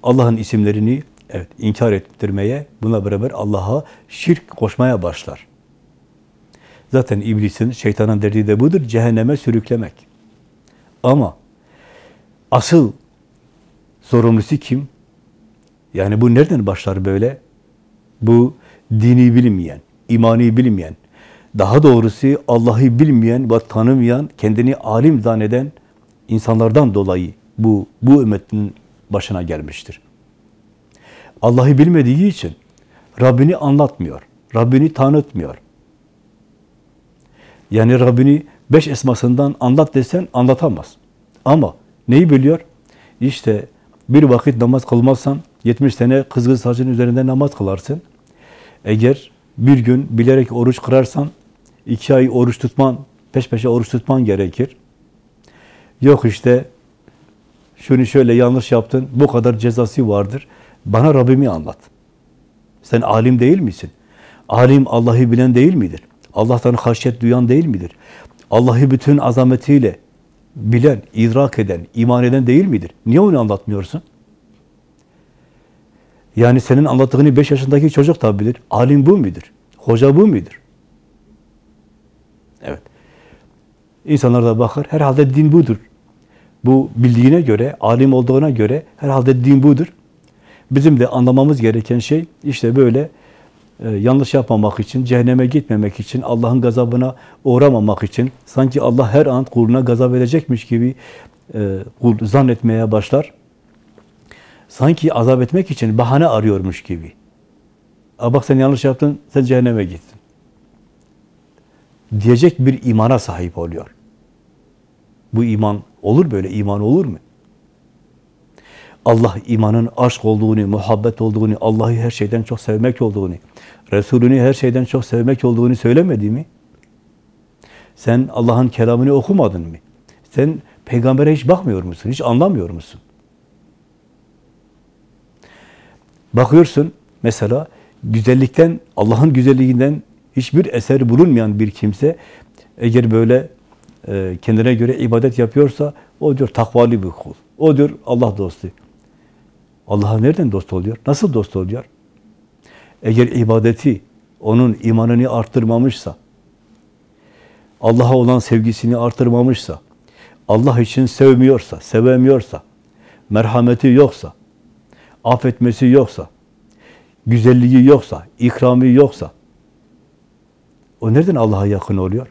B: Allah'ın isimlerini evet inkar ettirmeye, buna beraber Allah'a şirk koşmaya başlar. Zaten iblisin, şeytanın derdi de budur, cehenneme sürüklemek. Ama asıl sorumlusu kim? Yani bu nereden başlar böyle? Bu dini bilmeyen, imani bilmeyen, daha doğrusu Allah'ı bilmeyen ve tanımayan, kendini alim zanneden insanlardan dolayı bu, bu ümmetin başına gelmiştir. Allah'ı bilmediği için Rabbini anlatmıyor, Rabbini tanıtmıyor. Yani Rabbini beş esmasından anlat desen anlatamaz. Ama neyi biliyor? İşte bir vakit namaz kılmazsan 70 sene kızgın saçın üzerinde namaz kılarsın. Eğer bir gün bilerek oruç kırarsan iki ay oruç tutman, peş peşe oruç tutman gerekir. Yok işte şunu şöyle yanlış yaptın, bu kadar cezası vardır. Bana Rabbimi anlat. Sen alim değil misin? Alim Allah'ı bilen değil midir? Allah'tan haşyet duyan değil midir? Allah'ı bütün azametiyle bilen, idrak eden, iman eden değil midir? Niye onu anlatmıyorsun? Yani senin anlattığını beş yaşındaki çocuk da bilir. Alim bu mudur? Hoca bu mudur? Evet. İnsanlar da bakar, herhalde din budur. Bu bildiğine göre, alim olduğuna göre herhalde din budur. Bizim de anlamamız gereken şey işte böyle e, yanlış yapmamak için, cehenneme gitmemek için, Allah'ın gazabına uğramamak için, sanki Allah her an kuluna gazap edecekmiş gibi e, kul zannetmeye başlar. Sanki azap etmek için bahane arıyormuş gibi. Aa, bak sen yanlış yaptın, sen cehenneme gittin. Diyecek bir imana sahip oluyor. Bu iman olur böyle, iman olur mu? Allah imanın aşk olduğunu, muhabbet olduğunu, Allah'ı her şeyden çok sevmek olduğunu, Resulünü her şeyden çok sevmek olduğunu söylemedi mi? Sen Allah'ın kelamını okumadın mı? Sen peygambere hiç bakmıyor musun? Hiç anlamıyor musun? Bakıyorsun mesela güzellikten, Allah'ın güzelliğinden hiçbir eser bulunmayan bir kimse eğer böyle e, kendine göre ibadet yapıyorsa o diyor takvalı bir kul. O diyor Allah dostu. Allah'a nereden dost oluyor? Nasıl dost oluyor? Eğer ibadeti onun imanını arttırmamışsa, Allah'a olan sevgisini arttırmamışsa, Allah için sevmiyorsa, sevemiyorsa, merhameti yoksa, affetmesi yoksa, güzelliği yoksa, ikramı yoksa, o nereden Allah'a yakın oluyor?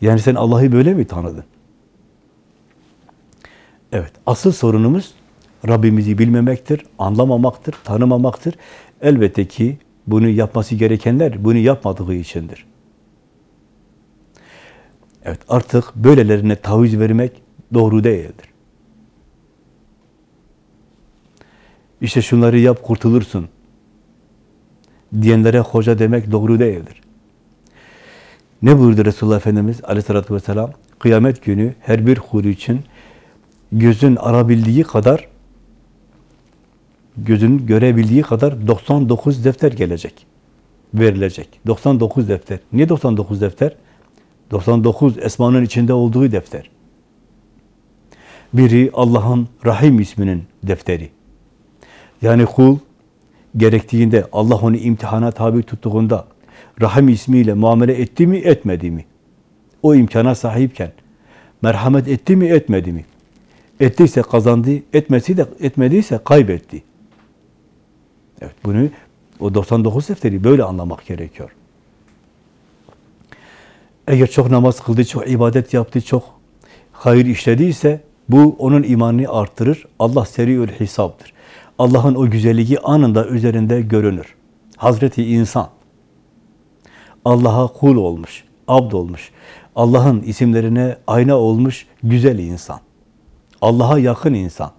B: Yani sen Allah'ı böyle mi tanıdın? Evet, asıl sorunumuz Rabbimizi bilmemektir, anlamamaktır, tanımamaktır. Elbette ki bunu yapması gerekenler bunu yapmadığı içindir. Evet, artık böylelerine taviz vermek doğru değildir. İşte şunları yap kurtulursun diyenlere hoca demek doğru değildir. Ne buyurdu Resulullah Efendimiz aleyhissalatü vesselam? Kıyamet günü her bir kul için gözün arabildiği kadar gözün görebildiği kadar 99 defter gelecek. Verilecek. 99 defter. Niye 99 defter? 99 esmanın içinde olduğu defter. Biri Allah'ın Rahim isminin defteri. Yani kul gerektiğinde Allah onu imtihana tabi tuttuğunda Rahim ismiyle muamele etti mi, etmedi mi? O imkana sahipken merhamet etti mi, etmedi mi? Ettiyse kazandı, etmesi de etmediyse kaybetti. Evet bunu o 99 defteri böyle anlamak gerekiyor. Eğer çok namaz kıldı, çok ibadet yaptı, çok hayır işlediyse bu onun imanını artırır. Allah seriül hesaptır. Allah'ın o güzelliği anında üzerinde görünür. Hazreti insan Allah'a kul olmuş, abd olmuş. Allah'ın isimlerine ayna olmuş güzel insan. Allah'a yakın insan.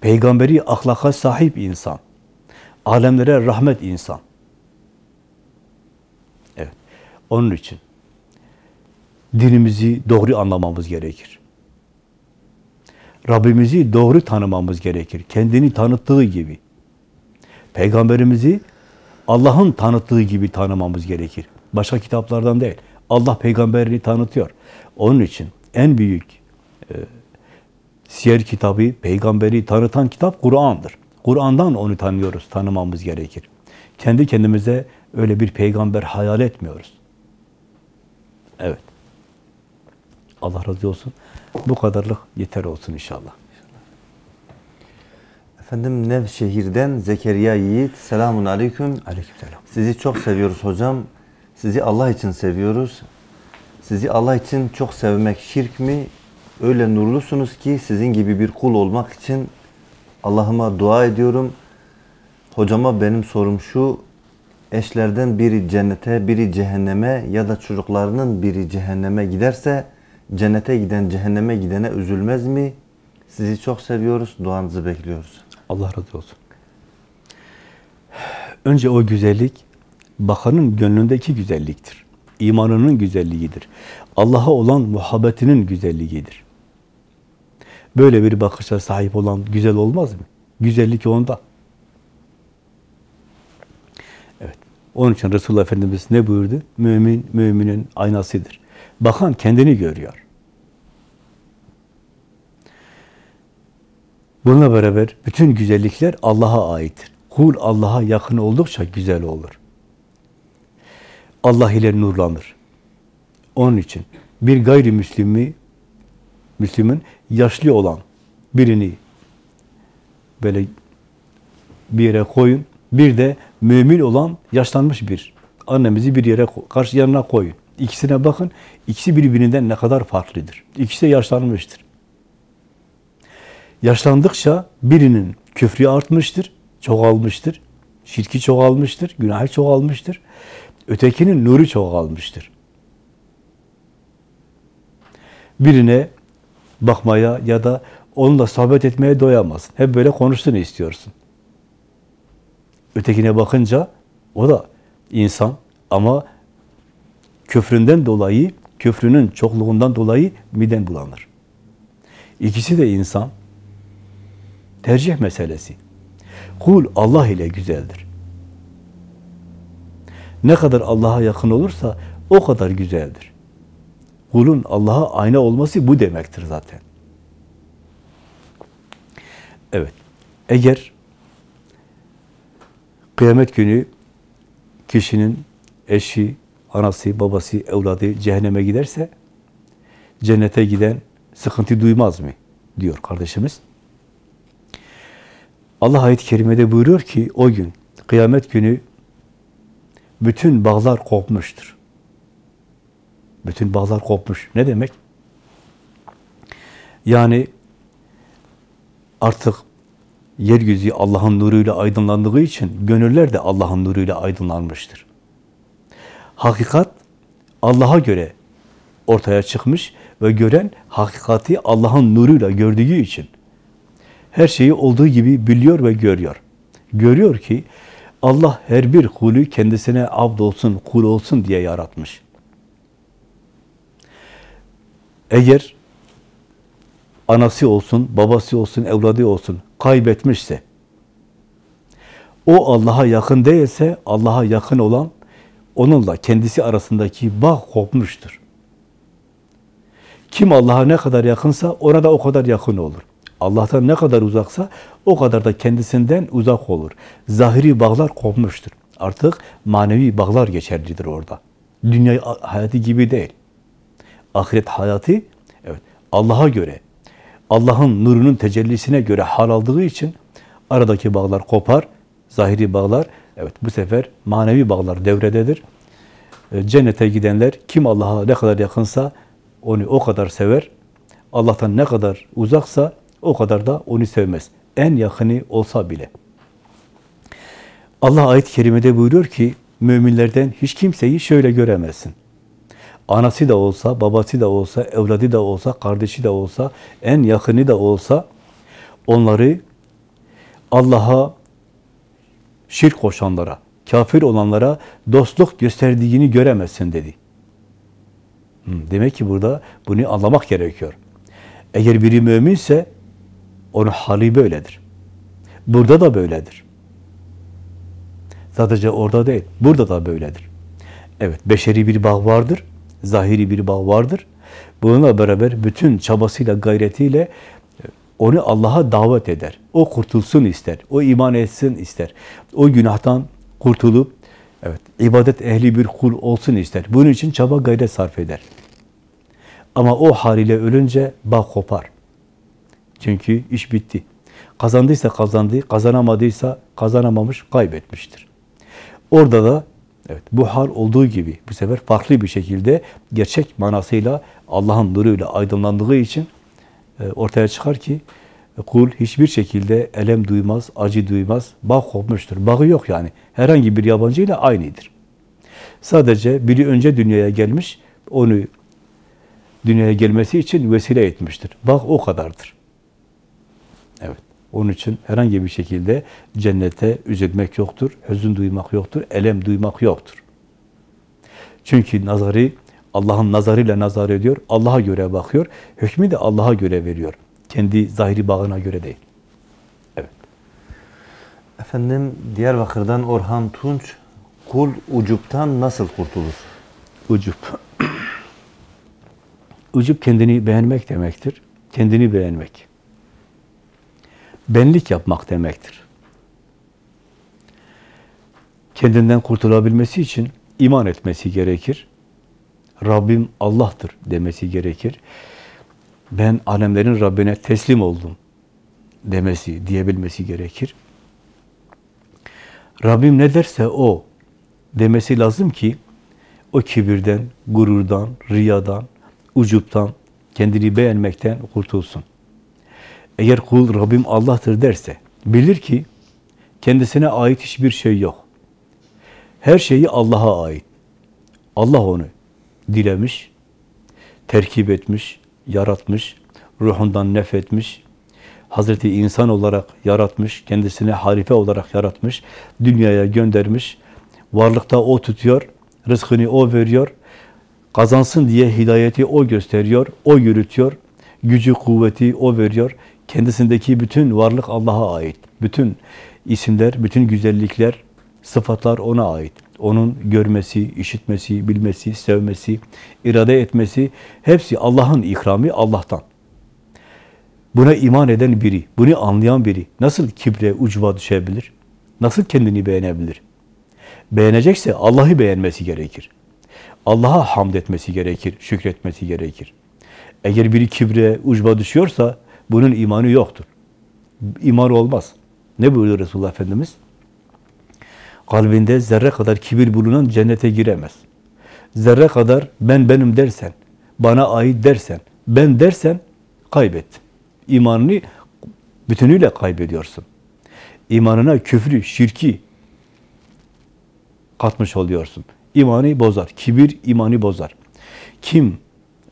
B: Peygamberi ahlaka sahip insan. Alemlere rahmet insan. Evet. Onun için dinimizi doğru anlamamız gerekir. Rabbimizi doğru tanımamız gerekir. Kendini tanıttığı gibi. Peygamberimizi Allah'ın tanıttığı gibi tanımamız gerekir. Başka kitaplardan değil. Allah peygamberini tanıtıyor. Onun için en büyük e, siyer kitabı, peygamberi tanıtan kitap Kur'an'dır. Kur'an'dan onu tanıyoruz, tanımamız gerekir. Kendi kendimize öyle bir peygamber hayal etmiyoruz. Evet. Allah razı olsun. Bu kadarlık yeter olsun inşallah.
A: Efendim Nevşehir'den Zekeriya Yiğit. Selamun Aleyküm.
B: Aleykümselam.
A: Sizi çok seviyoruz hocam. Sizi Allah için seviyoruz. Sizi Allah için çok sevmek şirk mi? Öyle nurlusunuz ki sizin gibi bir kul olmak için Allah'ıma dua ediyorum. Hocama benim sorum şu. Eşlerden biri cennete, biri cehenneme ya da çocuklarının biri cehenneme giderse cennete giden cehenneme gidene üzülmez mi? Sizi çok seviyoruz. Duanızı bekliyoruz.
B: Allah razı olsun. Önce o güzellik bakanın gönlündeki güzelliktir. İmanının güzelliğidir. Allah'a olan muhabbetinin güzelliğidir. Böyle bir bakışa sahip olan güzel olmaz mı? Güzellik onda. Evet. Onun için Resulullah Efendimiz ne buyurdu? Mümin, müminin aynasıdır. Bakan kendini görüyor. Bununla beraber bütün güzellikler Allah'a aittir. Kul Allah'a yakın oldukça güzel olur. Allah ile nurlanır. Onun için bir gayrimüslimi Müslüman yaşlı olan birini böyle bir yere koyun. Bir de mümin olan yaşlanmış bir annemizi bir yere karşı yanına koyun. İkisine bakın. İkisi birbirinden ne kadar farklıdır. İkisi de yaşlanmıştır. Yaşlandıkça birinin küfrü artmıştır, çoğalmıştır. Şirki çoğalmıştır, günahı çoğalmıştır. Ötekinin nuru çoğalmıştır. Birine bakmaya ya da onunla sohbet etmeye doyamazsın. Hep böyle konuştuğunu istiyorsun. Ötekine bakınca o da insan ama küfründen dolayı, küfrünün çokluğundan dolayı miden bulanır. İkisi de insan. Tercih meselesi. Kul Allah ile güzeldir. Ne kadar Allah'a yakın olursa o kadar güzeldir. Kulun Allah'a ayna olması bu demektir zaten. Evet. Eğer kıyamet günü kişinin eşi, anası, babası, evladı cehenneme giderse cennete giden sıkıntı duymaz mı? diyor kardeşimiz. Allah ayet-i kerimede buyuruyor ki o gün, kıyamet günü bütün bağlar kopmuştur. Bütün bağlar kopmuş. Ne demek? Yani artık yeryüzü Allah'ın nuruyla aydınlandığı için gönüller de Allah'ın nuruyla aydınlanmıştır. Hakikat Allah'a göre ortaya çıkmış ve gören hakikati Allah'ın nuruyla gördüğü için her şeyi olduğu gibi biliyor ve görüyor. Görüyor ki Allah her bir kulü kendisine abd olsun, kul olsun diye yaratmış. Eğer anası olsun, babası olsun, evladı olsun kaybetmişse, o Allah'a yakın değilse, Allah'a yakın olan onunla kendisi arasındaki bağ kopmuştur. Kim Allah'a ne kadar yakınsa ona da o kadar yakın olur. Allah'tan ne kadar uzaksa o kadar da kendisinden uzak olur. Zahiri bağlar kopmuştur. Artık manevi bağlar geçerlidir orada. Dünya hayatı gibi değil. Ahiret hayatı evet Allah'a göre, Allah'ın nurunun tecellisine göre hal aldığı için aradaki bağlar kopar, zahiri bağlar evet bu sefer manevi bağlar devrededir. E, Cennete gidenler kim Allah'a ne kadar yakınsa onu o kadar sever. Allah'tan ne kadar uzaksa o kadar da onu sevmez. En yakını olsa bile. Allah ayet-i kerimede buyuruyor ki müminlerden hiç kimseyi şöyle göremezsin. Anası da olsa, babası da olsa, evladı da olsa, kardeşi de olsa, en yakını da olsa onları Allah'a şirk koşanlara, kafir olanlara dostluk gösterdiğini göremezsin dedi. Demek ki burada bunu anlamak gerekiyor. Eğer biri müminse onun hali böyledir. Burada da böyledir. Sadece orada değil, burada da böyledir. Evet, beşeri bir bağ vardır, zahiri bir bağ vardır. Bununla beraber bütün çabasıyla, gayretiyle onu Allah'a davet eder. O kurtulsun ister, o iman etsin ister. O günahtan kurtulup, evet, ibadet ehli bir kul olsun ister. Bunun için çaba gayret sarf eder. Ama o haliyle ölünce bağ kopar. Çünkü iş bitti. Kazandıysa kazandı, kazanamadıysa kazanamamış, kaybetmiştir. Orada da evet bu hal olduğu gibi bu sefer farklı bir şekilde gerçek manasıyla Allah'ın nuruyla aydınlandığı için e, ortaya çıkar ki e, kul hiçbir şekilde elem duymaz, acı duymaz, bağ kopmuştur. Bağı yok yani. Herhangi bir yabancıyla aynıdır. Sadece biri önce dünyaya gelmiş, onu dünyaya gelmesi için vesile etmiştir. Bağ o kadardır. Evet. Onun için herhangi bir şekilde cennete üzülmek yoktur, hüzün duymak yoktur, elem duymak yoktur. Çünkü nazarı Allah'ın nazarıyla nazar ediyor, Allah'a göre bakıyor, hükmü de Allah'a göre veriyor. Kendi zahiri bağına göre değil. Evet.
A: Efendim Diyarbakır'dan Orhan Tunç, kul ucuptan nasıl kurtulur?
B: Ucup. Ucup kendini beğenmek demektir. Kendini beğenmek. Benlik yapmak demektir. Kendinden kurtulabilmesi için iman etmesi gerekir. Rabbim Allah'tır demesi gerekir. ben alemlerin Rabbine teslim oldum demesi, diyebilmesi gerekir. Rabbim ne derse o demesi lazım ki o kibirden, gururdan, riyadan, ucuptan, kendini beğenmekten kurtulsun. Eğer kul Rabbim Allah'tır derse, bilir ki kendisine ait hiçbir şey yok. Her şeyi Allah'a ait. Allah onu dilemiş, terkip etmiş, yaratmış, ruhundan nefetmiş, Hazreti insan olarak yaratmış, kendisine harife olarak yaratmış, dünyaya göndermiş, varlıkta O tutuyor, rızkını O veriyor, kazansın diye hidayeti O gösteriyor, O yürütüyor, gücü, kuvveti O veriyor, kendisindeki bütün varlık Allah'a ait, bütün isimler, bütün güzellikler, sıfatlar O'na ait. Onun görmesi, işitmesi, bilmesi, sevmesi, irade etmesi hepsi Allah'ın ikramı Allah'tan. Buna iman eden biri, bunu anlayan biri nasıl kibre, ucuba düşebilir? Nasıl kendini beğenebilir? Beğenecekse Allah'ı beğenmesi gerekir. Allah'a hamd etmesi gerekir, şükretmesi gerekir. Eğer biri kibre, ucuba düşüyorsa bunun imanı yoktur. İman olmaz. Ne buyuruyor Resulullah Efendimiz? Kalbinde zerre kadar kibir bulunan cennete giremez. Zerre kadar ben benim dersen, bana ait dersen, ben dersen kaybettin. İmanını bütünüyle kaybediyorsun. İmanına küfrü, şirki katmış oluyorsun. İmanı bozar. Kibir imanı bozar. Kim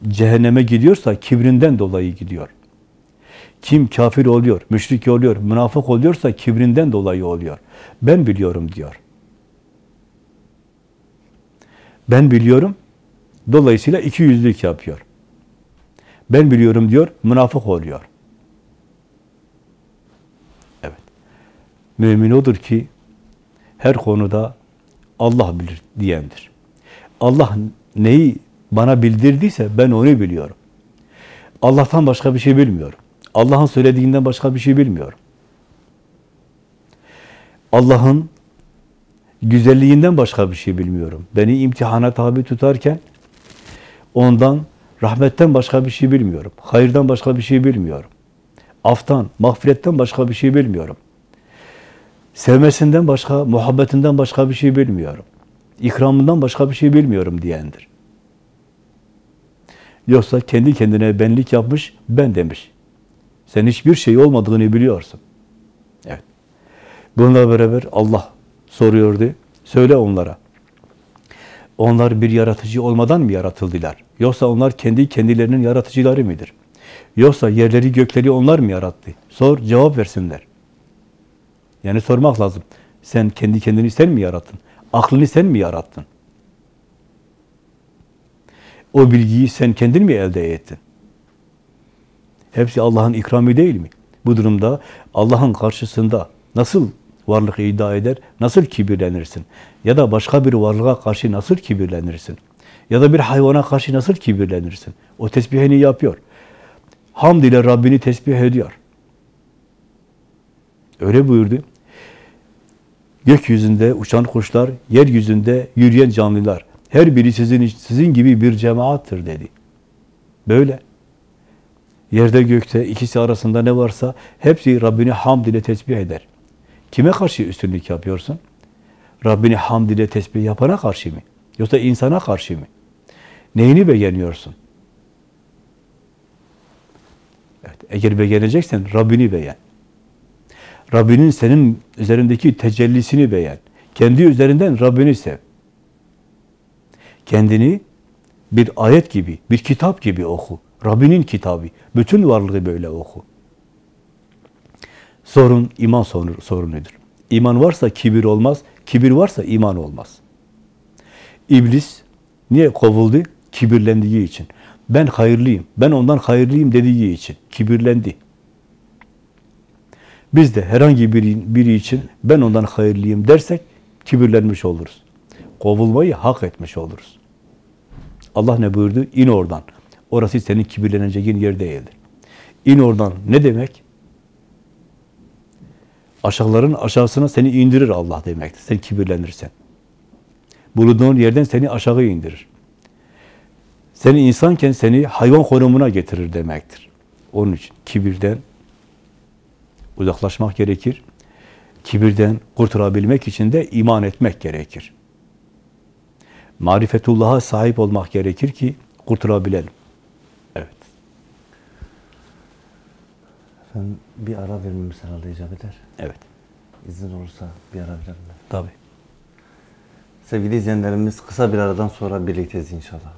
B: cehenneme gidiyorsa kibrinden dolayı gidiyor. Kim kafir oluyor, müşrik oluyor, münafık oluyorsa kibrinden dolayı oluyor. Ben biliyorum diyor. Ben biliyorum, dolayısıyla iki yüzlük yapıyor. Ben biliyorum diyor, münafık oluyor. Evet. Mümin odur ki her konuda Allah bilir diyendir. Allah neyi bana bildirdiyse ben onu biliyorum. Allah'tan başka bir şey bilmiyorum. Allah'ın söylediğinden başka bir şey bilmiyorum. Allah'ın güzelliğinden başka bir şey bilmiyorum. Beni imtihana tabi tutarken ondan, rahmetten başka bir şey bilmiyorum. Hayırdan başka bir şey bilmiyorum. Aftan, mağfiretten başka bir şey bilmiyorum. Sevmesinden başka, muhabbetinden başka bir şey bilmiyorum. İkramından başka bir şey bilmiyorum diyendir. Yoksa kendi kendine benlik yapmış, ben demiş. Sen hiçbir şey olmadığını biliyorsun. Evet. Bununla beraber Allah soruyordu. Söyle onlara. Onlar bir yaratıcı olmadan mı yaratıldılar? Yoksa onlar kendi kendilerinin yaratıcıları mıdır? Yoksa yerleri gökleri onlar mı yarattı? Sor, cevap versinler. Yani sormak lazım. Sen kendi kendini sen mi yarattın? Aklını sen mi yarattın? O bilgiyi sen kendin mi elde ettin? Hepsi Allah'ın ikramı değil mi? Bu durumda Allah'ın karşısında nasıl varlık iddia eder, nasıl kibirlenirsin? Ya da başka bir varlığa karşı nasıl kibirlenirsin? Ya da bir hayvana karşı nasıl kibirlenirsin? O tesbihini yapıyor. Hamd ile Rabbini tesbih ediyor. Öyle buyurdu. Gökyüzünde uçan kuşlar, yeryüzünde yürüyen canlılar. Her biri sizin sizin gibi bir cemaattır dedi. Böyle. Yerde gökte ikisi arasında ne varsa hepsi Rabbini hamd ile tesbih eder. Kime karşı üstünlük yapıyorsun? Rabbini hamd ile tesbih yapana karşı mı? Yoksa insana karşı mı? Neyini beğeniyorsun? Evet, eğer beğeneceksen Rabbini beğen. Rabbinin senin üzerindeki tecellisini beğen. Kendi üzerinden Rabbini sev. Kendini bir ayet gibi, bir kitap gibi oku. Rabbinin kitabı. Bütün varlığı böyle oku. Sorun iman sorunudur. İman varsa kibir olmaz, kibir varsa iman olmaz. İblis niye kovuldu? Kibirlendiği için. Ben hayırlıyım, ben ondan hayırlıyım dediği için kibirlendi. Biz de herhangi biri, biri için ben ondan hayırlıyım dersek kibirlenmiş oluruz. Kovulmayı hak etmiş oluruz. Allah ne buyurdu? İn oradan. Orası senin kibirleneceğin yer değildir. İn oradan ne demek? Aşağıların aşağısına seni indirir Allah demektir. Sen kibirlenirsen. Bulunduğun yerden seni aşağı indirir. Seni insanken seni hayvan konumuna getirir demektir. Onun için kibirden uzaklaşmak gerekir. Kibirden kurtulabilmek için de iman etmek gerekir. Marifetullah'a sahip olmak gerekir ki kurtulabilelim. Evet.
A: Efendim bir ara vermemiz herhalde icap eder.
B: Evet.
A: İzin olursa bir ara verelim. mi?
B: Tabii.
A: Sevgili izleyenlerimiz kısa bir aradan sonra birlikteyiz inşallah.